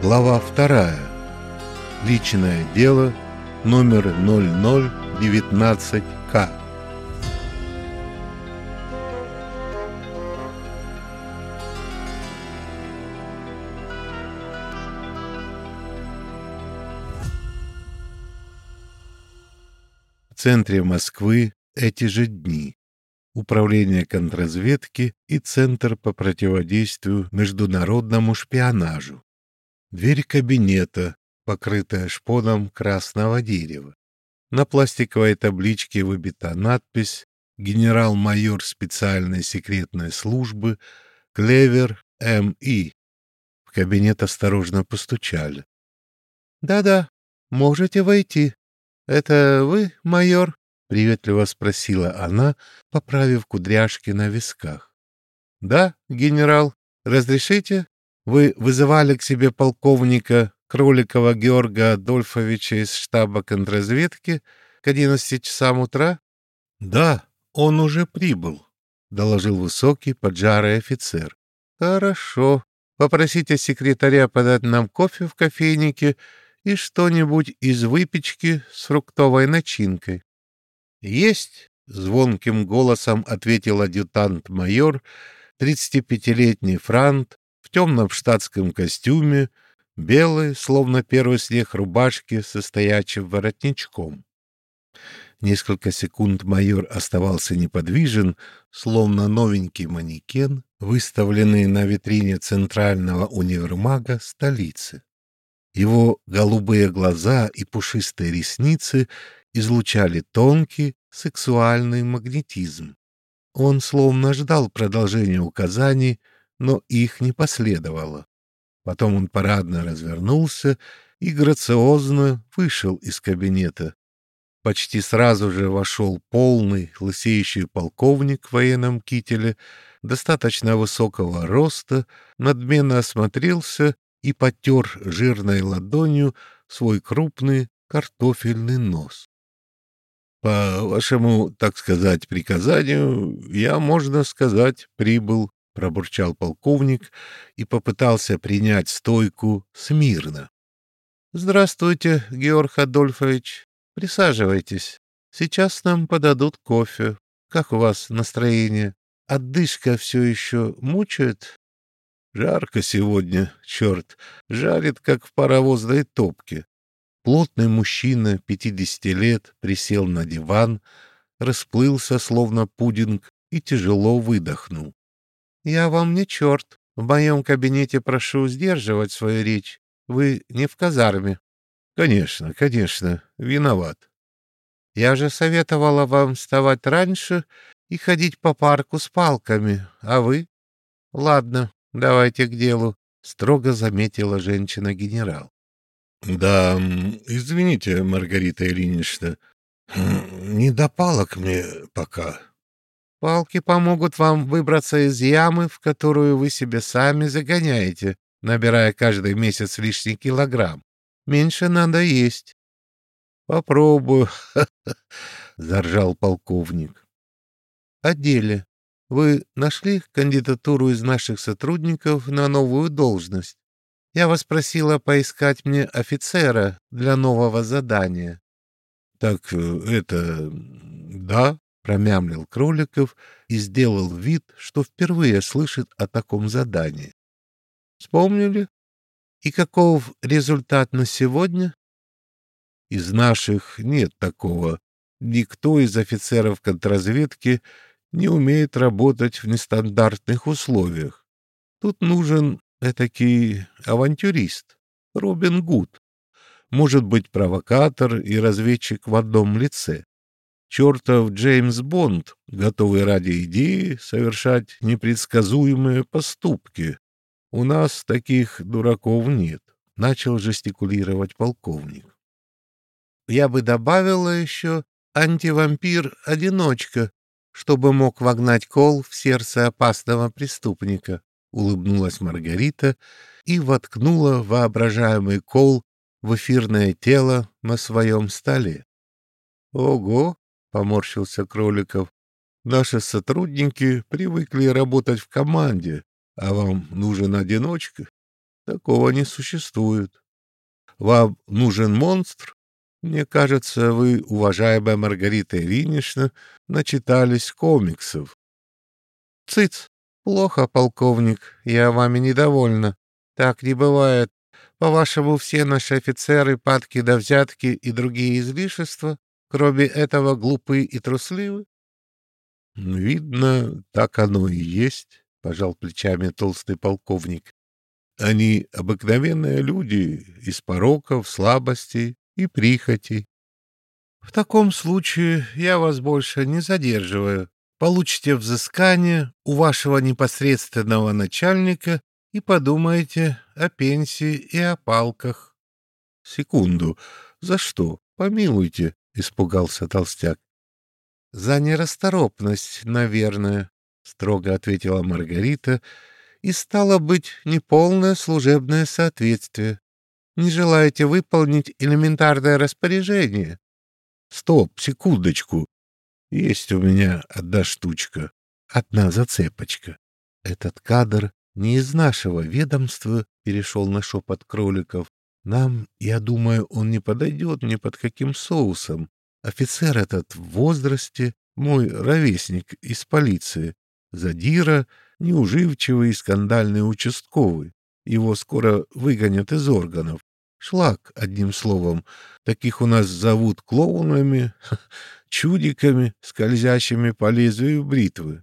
Глава вторая. Личное дело номер 0019К. В центре Москвы эти же дни. Управление контрразведки и Центр по противодействию международному шпионажу. Дверь кабинета, покрытая шпоном красного дерева. На пластиковой табличке выбита надпись «Генерал-майор специальной секретной службы Клевер М.И.». В кабинет осторожно постучали. «Да-да, можете войти. Это вы, майор?» — приветливо спросила она, поправив кудряшки на висках. «Да, генерал, разрешите?» Вы вызывали к себе полковника Кроликова Георга Адольфовича из штаба контрразведки к одиннадцати часам утра? — Да, он уже прибыл, — доложил высокий поджарый офицер. — Хорошо. Попросите секретаря подать нам кофе в кофейнике и что-нибудь из выпечки с фруктовой начинкой. — Есть, — звонким голосом ответил адъютант-майор, тридцатипятилетний франт, в темном штатском костюме, белой, словно первый снег рубашки со стоячим воротничком. Несколько секунд майор оставался неподвижен, словно новенький манекен, выставленный на витрине центрального универмага столицы. Его голубые глаза и пушистые ресницы излучали тонкий сексуальный магнетизм. Он словно ждал продолжения указаний, но их не последовало. Потом он парадно развернулся и грациозно вышел из кабинета. Почти сразу же вошел полный, лысеющий полковник в военном кителе, достаточно высокого роста, надменно осмотрелся и потер жирной ладонью свой крупный картофельный нос. По вашему, так сказать, приказанию, я, можно сказать, прибыл пробурчал полковник и попытался принять стойку смирно. Здравствуйте, Георг Адольфович. Присаживайтесь. Сейчас нам подадут кофе. Как у вас настроение? Отдышка все еще мучает? Жарко сегодня, черт, жарит, как в паровозной топке. Плотный мужчина, пятидесяти лет, присел на диван, расплылся, словно пудинг, и тяжело выдохнул. «Я вам не черт. В моем кабинете прошу сдерживать свою речь. Вы не в казарме». «Конечно, конечно. Виноват». «Я же советовала вам вставать раньше и ходить по парку с палками, а вы?» «Ладно, давайте к делу», — строго заметила женщина-генерал. «Да, извините, Маргарита Ильинична, не до палок мне пока». Палки помогут вам выбраться из ямы, в которую вы себе сами загоняете, набирая каждый месяц лишний килограмм. Меньше надо есть. — Попробую, — заржал полковник. — О деле. Вы нашли кандидатуру из наших сотрудников на новую должность? Я вас просила поискать мне офицера для нового задания. — Так э, это... да, промямлил Кроликов и сделал вид, что впервые слышит о таком задании. Вспомнили? И каков результат на сегодня? Из наших нет такого. Никто из офицеров контрразведки не умеет работать в нестандартных условиях. Тут нужен этакий авантюрист, Робин Гуд. Может быть, провокатор и разведчик в одном лице чертов Джеймс Бонд, готовый ради идеи совершать непредсказуемые поступки. У нас таких дураков нет, — начал жестикулировать полковник. Я бы добавила еще антивампир-одиночка, чтобы мог вогнать кол в сердце опасного преступника, — улыбнулась Маргарита и воткнула воображаемый кол в эфирное тело на своем столе. Ого! — поморщился Кроликов. «Наши сотрудники привыкли работать в команде, а вам нужен одиночка. Такого не существует. Вам нужен монстр? Мне кажется, вы, уважаемая Маргарита Ильинична, начитались комиксов. Цыц! Плохо, полковник, я вами недовольна. Так не бывает. По-вашему, все наши офицеры падки до взятки и другие излишества, кроме этого, глупы и трусливы? Видно, так оно и есть, — пожал плечами толстый полковник. Они обыкновенные люди, из пороков, слабостей и прихотей. В таком случае я вас больше не задерживаю. Получите взыскание у вашего непосредственного начальника и подумайте о пенсии и о палках. — Секунду. За что? Помилуйте, — испугался толстяк. — За нерасторопность, наверное, — строго ответила Маргарита, — и, стало быть, неполное служебное соответствие. Не желаете выполнить элементарное распоряжение? Стоп, секундочку. Есть у меня одна штучка, одна зацепочка. Этот кадр не из нашего ведомства перешел на шепот кроликов. Нам, я думаю, он не подойдет ни под каким соусом. Офицер этот в возрасте, мой ровесник из полиции, задира неуживчивый и скандальный участковый. Его скоро выгонят из органов. Шлак, одним словом. Таких у нас зовут клоунами, чудиками, скользящими по лезвию бритвы.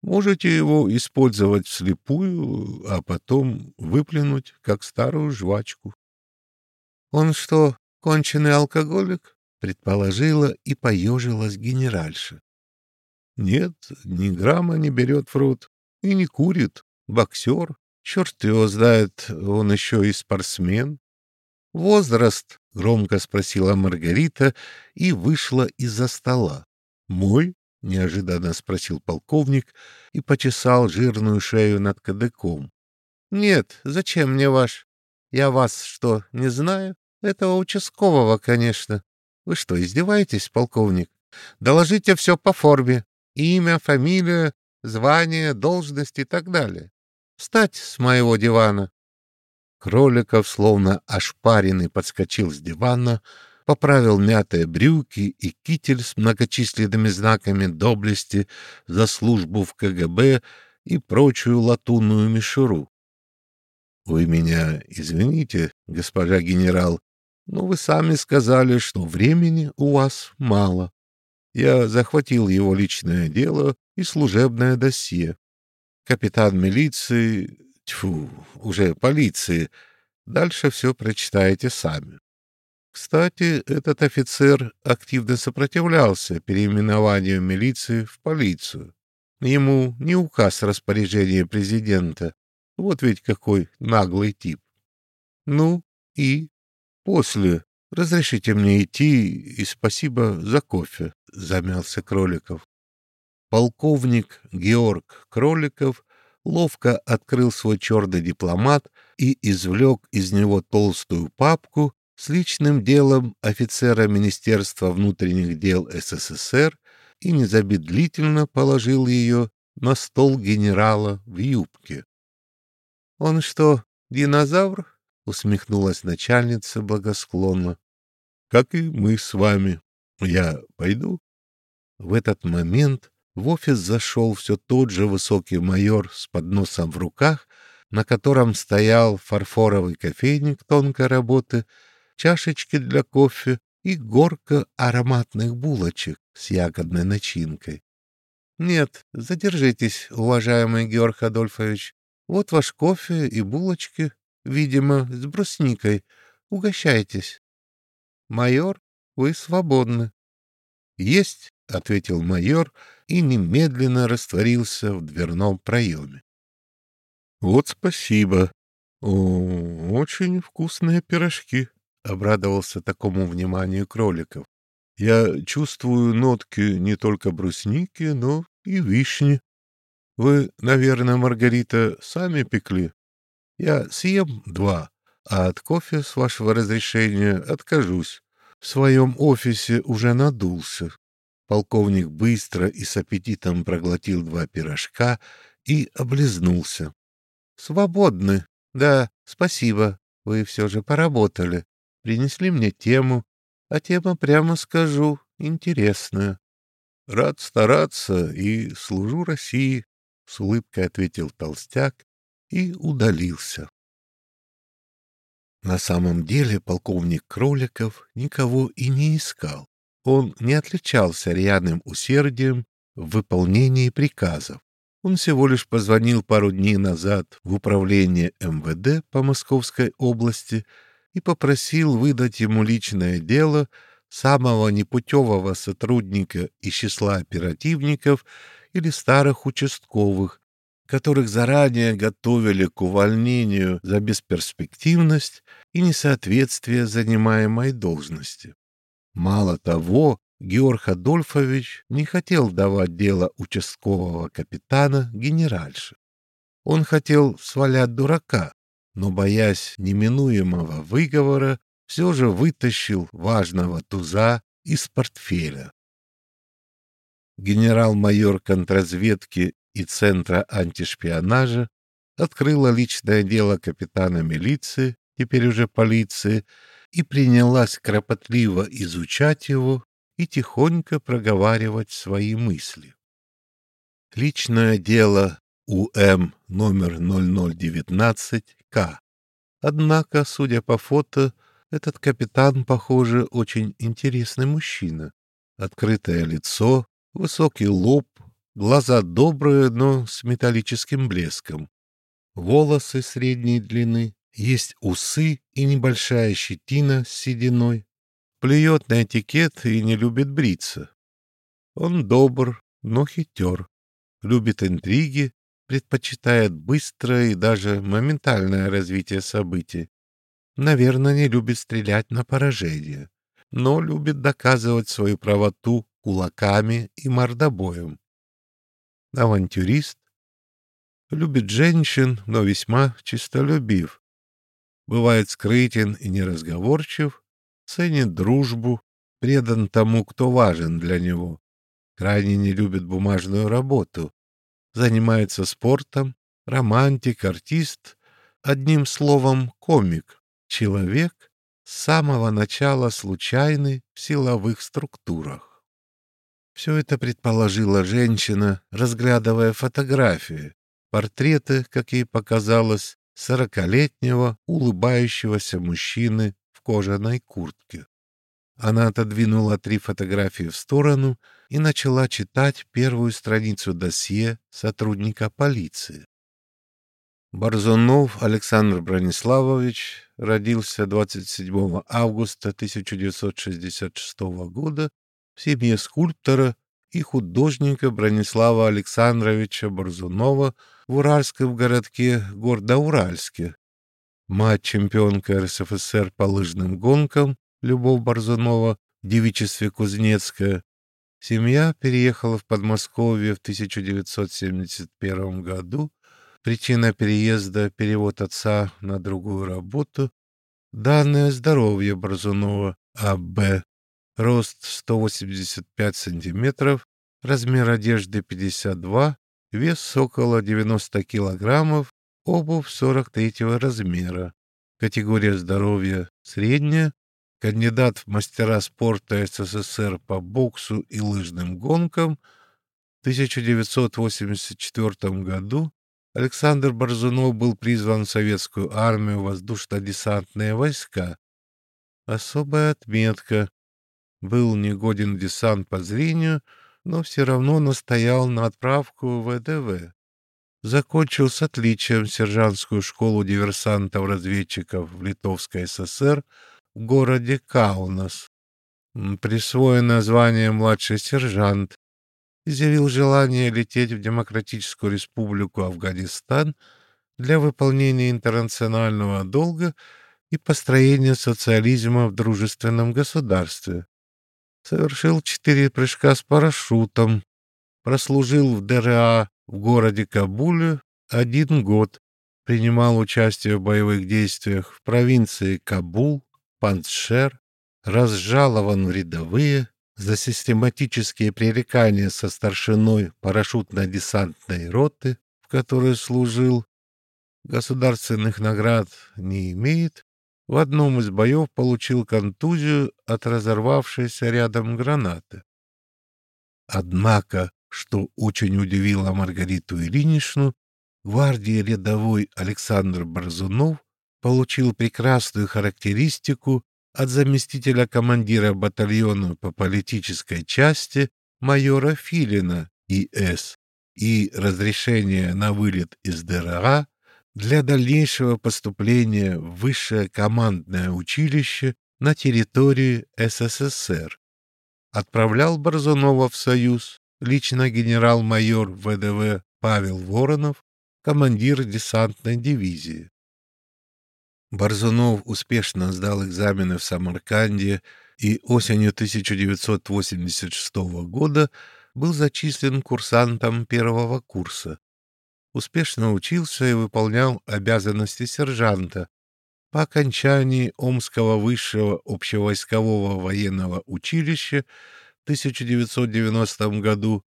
Можете его использовать вслепую, а потом выплюнуть, как старую жвачку. — Он что, конченый алкоголик? — предположила и поежилась генеральша. — Нет, ни грамма не берет в рот и не курит. Боксер. Черт его знает, он еще и спортсмен. «Возраст?» — громко спросила Маргарита и вышла из-за стола. «Мой?» — неожиданно спросил полковник и почесал жирную шею над кадыком. «Нет, зачем мне ваш? Я вас что, не знаю? Этого участкового, конечно. Вы что, издеваетесь, полковник? Доложите все по форме. Имя, фамилия, звание, должность и так далее. Встать с моего дивана. Кроликов, словно ошпаренный, подскочил с дивана, поправил мятые брюки и китель с многочисленными знаками доблести за службу в КГБ и прочую латунную мишуру. — Вы меня извините, госпожа генерал, но вы сами сказали, что времени у вас мало. Я захватил его личное дело и служебное досье. Капитан милиции... Тьфу, уже полиции. Дальше все прочитаете сами. Кстати, этот офицер активно сопротивлялся переименованию милиции в полицию. Ему не указ распоряжения президента. Вот ведь какой наглый тип. Ну и после разрешите мне идти и спасибо за кофе, замялся Кроликов. Полковник Георг Кроликов ловко открыл свой черный дипломат и извлек из него толстую папку с личным делом офицера Министерства внутренних дел СССР и незамедлительно положил ее на стол генерала в юбке. — Он что, динозавр? — усмехнулась начальница благосклонно. — Как и мы с вами. Я пойду? В этот момент в офис зашел все тот же высокий майор с подносом в руках, на котором стоял фарфоровый кофейник тонкой работы, чашечки для кофе и горка ароматных булочек с ягодной начинкой. — Нет, задержитесь, уважаемый Георг Адольфович. Вот ваш кофе и булочки, видимо, с брусникой. Угощайтесь. — Майор, вы свободны. — Есть, — ответил майор, — и немедленно растворился в дверном проеме. — Вот спасибо. О, очень вкусные пирожки, — обрадовался такому вниманию кроликов. Я чувствую нотки не только брусники, но и вишни. Вы, наверное, Маргарита, сами пекли? Я съем два, а от кофе, с вашего разрешения, откажусь. В своем офисе уже надулся. Полковник быстро и с аппетитом проглотил два пирожка и облизнулся. — Свободны, Да, спасибо, вы все же поработали. Принесли мне тему, а тема, прямо скажу, интересная. Рад стараться и служу России, — с улыбкой ответил толстяк и удалился. На самом деле полковник Кроликов никого и не искал. Он не отличался рьяным усердием в выполнении приказов. Он всего лишь позвонил пару дней назад в управление МВД по Московской области и попросил выдать ему личное дело самого непутевого сотрудника из числа оперативников или старых участковых, которых заранее готовили к увольнению за бесперспективность и несоответствие занимаемой должности. Мало того, Георг Адольфович не хотел давать дело участкового капитана генеральше. Он хотел свалять дурака, но, боясь неминуемого выговора, все же вытащил важного туза из портфеля. Генерал-майор контрразведки и Центра антишпионажа открыла личное дело капитана милиции, теперь уже полиции, и принялась кропотливо изучать его и тихонько проговаривать свои мысли. Личное дело УМ номер 0019К. Однако, судя по фото, этот капитан, похоже, очень интересный мужчина. Открытое лицо, высокий лоб, глаза добрые, но с металлическим блеском. Волосы средней длины, есть усы и небольшая щетина с сединой плюет на этикет и не любит бриться. Он добр, но хитер, любит интриги, предпочитает быстрое и даже моментальное развитие событий. Наверное, не любит стрелять на поражение, но любит доказывать свою правоту кулаками и мордобоем. Авантюрист, любит женщин, но весьма чистолюбив. Бывает скрытен и неразговорчив, ценит дружбу, предан тому, кто важен для него, крайне не любит бумажную работу, занимается спортом, романтик, артист, одним словом, комик, человек, с самого начала случайный в силовых структурах. Все это предположила женщина, разглядывая фотографии, портреты, как ей показалось, сорокалетнего улыбающегося мужчины кожаной куртке. Она отодвинула три фотографии в сторону и начала читать первую страницу досье сотрудника полиции. Борзунов Александр Брониславович родился 27 августа 1966 года в семье скульптора и художника Бронислава Александровича Борзунова в уральском городке Гордоуральске, Мать-чемпионка РСФСР по лыжным гонкам Любовь Борзунова в девичестве Кузнецкая. Семья переехала в Подмосковье в 1971 году. Причина переезда – перевод отца на другую работу. Данное здоровье Борзунова А.Б. Рост 185 сантиметров, размер одежды 52, вес около 90 килограммов, обувь 43 размера, категория здоровья средняя, кандидат в мастера спорта СССР по боксу и лыжным гонкам. В 1984 году Александр Борзунов был призван в советскую армию воздушно-десантные войска. Особая отметка. Был негоден десант по зрению, но все равно настоял на отправку в ВДВ закончил с отличием сержантскую школу диверсантов-разведчиков в Литовской ССР в городе Каунас. Присвоенное звание «младший сержант», изъявил желание лететь в Демократическую Республику Афганистан для выполнения интернационального долга и построения социализма в дружественном государстве. Совершил четыре прыжка с парашютом, прослужил в ДРА в городе Кабуле один год, принимал участие в боевых действиях в провинции Кабул, Паншер, разжалован в рядовые за систематические пререкания со старшиной парашютно-десантной роты, в которой служил, государственных наград не имеет, в одном из боев получил контузию от разорвавшейся рядом гранаты. Однако, что очень удивило Маргариту Ильиничну, гвардии рядовой Александр Борзунов получил прекрасную характеристику от заместителя командира батальона по политической части майора Филина И.С. и разрешение на вылет из ДРА для дальнейшего поступления в высшее командное училище на территории СССР. Отправлял Борзунова в Союз лично генерал-майор ВДВ Павел Воронов, командир десантной дивизии. Борзунов успешно сдал экзамены в Самарканде и осенью 1986 года был зачислен курсантом первого курса. Успешно учился и выполнял обязанности сержанта. По окончании Омского высшего общевойскового военного училища в 1990 году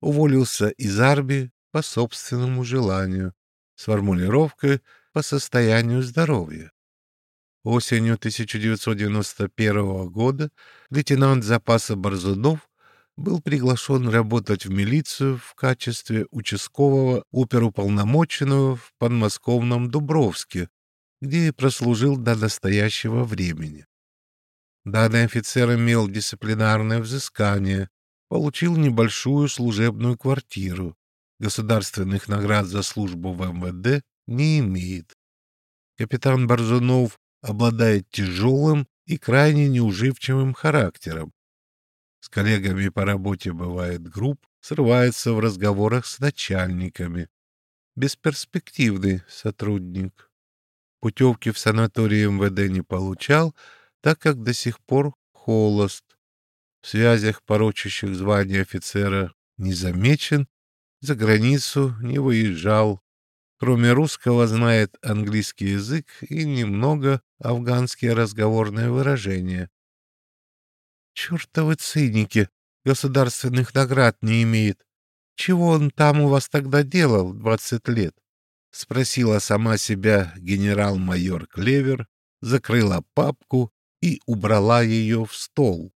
уволился из армии по собственному желанию с формулировкой по состоянию здоровья. Осенью 1991 года лейтенант запаса Борзунов был приглашен работать в милицию в качестве участкового оперуполномоченного в подмосковном Дубровске, где и прослужил до настоящего времени. Данный офицер имел дисциплинарное взыскание, получил небольшую служебную квартиру, государственных наград за службу в МВД не имеет. Капитан Борзунов обладает тяжелым и крайне неуживчивым характером. С коллегами по работе бывает груб, срывается в разговорах с начальниками. Бесперспективный сотрудник. Путевки в санатории МВД не получал, так как до сих пор холост. В связях, порочащих звание офицера, не замечен, за границу не выезжал, Кроме русского знает английский язык и немного афганские разговорные выражения. «Чертовы циники! Государственных наград не имеет. Чего он там у вас тогда делал двадцать лет?» — спросила сама себя генерал-майор Клевер, закрыла папку и убрала ее в стол.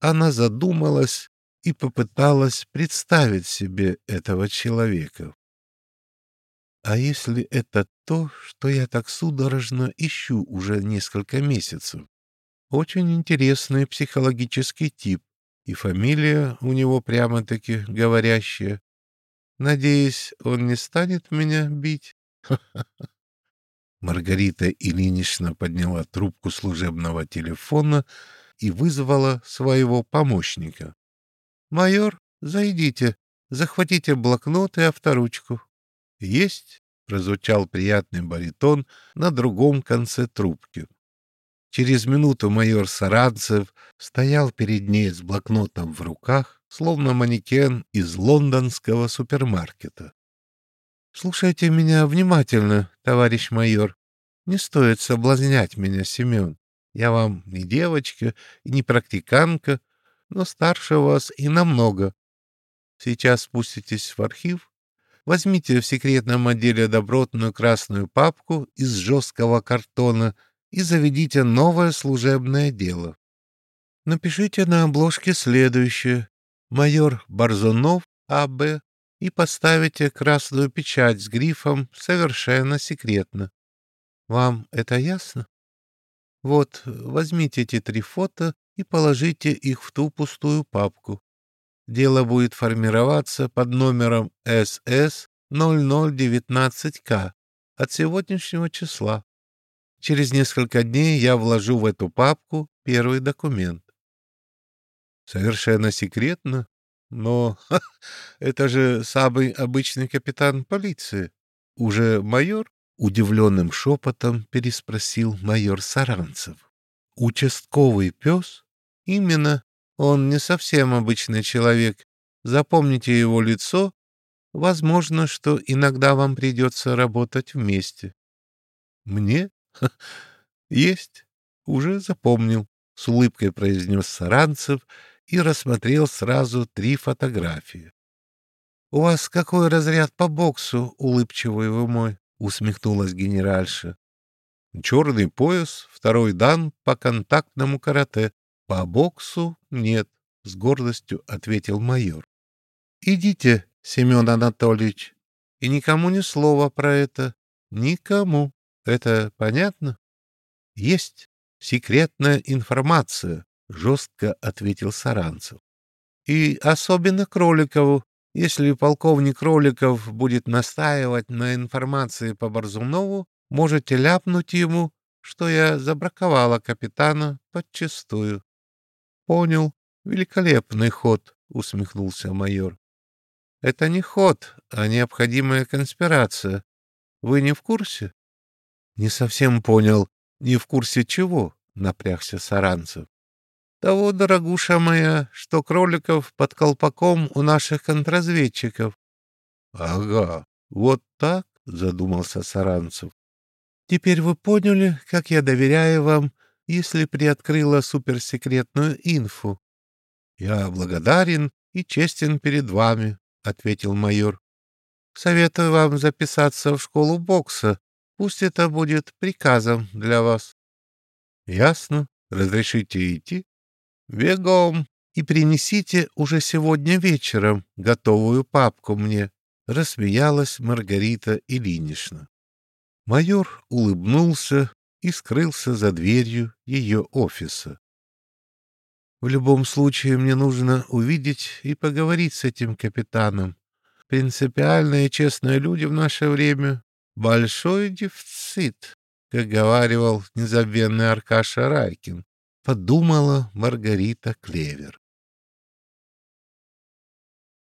Она задумалась и попыталась представить себе этого человека. А если это то, что я так судорожно ищу уже несколько месяцев? Очень интересный психологический тип, и фамилия у него прямо-таки говорящая. Надеюсь, он не станет меня бить? Маргарита Ильинична подняла трубку служебного телефона и вызвала своего помощника. «Майор, зайдите, захватите блокнот и авторучку». «Есть!» — прозвучал приятный баритон на другом конце трубки. Через минуту майор Саранцев стоял перед ней с блокнотом в руках, словно манекен из лондонского супермаркета. «Слушайте меня внимательно, товарищ майор. Не стоит соблазнять меня, Семен. Я вам не девочка и не практиканка, но старше вас и намного. Сейчас спуститесь в архив, Возьмите в секретном отделе добротную красную папку из жесткого картона и заведите новое служебное дело. Напишите на обложке следующее. Майор Борзунов А.Б. и поставите красную печать с грифом «Совершенно секретно». Вам это ясно? Вот, возьмите эти три фото и положите их в ту пустую папку. Дело будет формироваться под номером СС 0019К от сегодняшнего числа. Через несколько дней я вложу в эту папку первый документ. Совершенно секретно, но ха, это же самый обычный капитан полиции. Уже майор? Удивленным шепотом переспросил майор Саранцев. Участковый пес? Именно. Он не совсем обычный человек. Запомните его лицо. Возможно, что иногда вам придется работать вместе. Мне? Есть. Уже запомнил. С улыбкой произнес Саранцев и рассмотрел сразу три фотографии. «У вас какой разряд по боксу, улыбчивый вы мой?» — усмехнулась генеральша. «Черный пояс, второй дан по контактному карате. По боксу нет», — с гордостью ответил майор. «Идите, Семен Анатольевич, и никому ни слова про это. Никому. Это понятно?» «Есть секретная информация», — жестко ответил Саранцев. «И особенно Кроликову, если полковник Роликов будет настаивать на информации по Борзунову, можете ляпнуть ему, что я забраковала капитана подчистую. — Понял. Великолепный ход, — усмехнулся майор. — Это не ход, а необходимая конспирация. Вы не в курсе? — Не совсем понял. Не в курсе чего? — напрягся Саранцев того, дорогуша моя, что Кроликов под колпаком у наших контрразведчиков. — Ага, вот так, — задумался Саранцев. — Теперь вы поняли, как я доверяю вам, если приоткрыла суперсекретную инфу. — Я благодарен и честен перед вами, — ответил майор. — Советую вам записаться в школу бокса. Пусть это будет приказом для вас. — Ясно. Разрешите идти? «Бегом! И принесите уже сегодня вечером готовую папку мне!» — рассмеялась Маргарита Ильинична. Майор улыбнулся и скрылся за дверью ее офиса. «В любом случае мне нужно увидеть и поговорить с этим капитаном. Принципиальные честные люди в наше время — большой дефицит», как говаривал незабвенный Аркаша Райкин подумала Маргарита Клевер.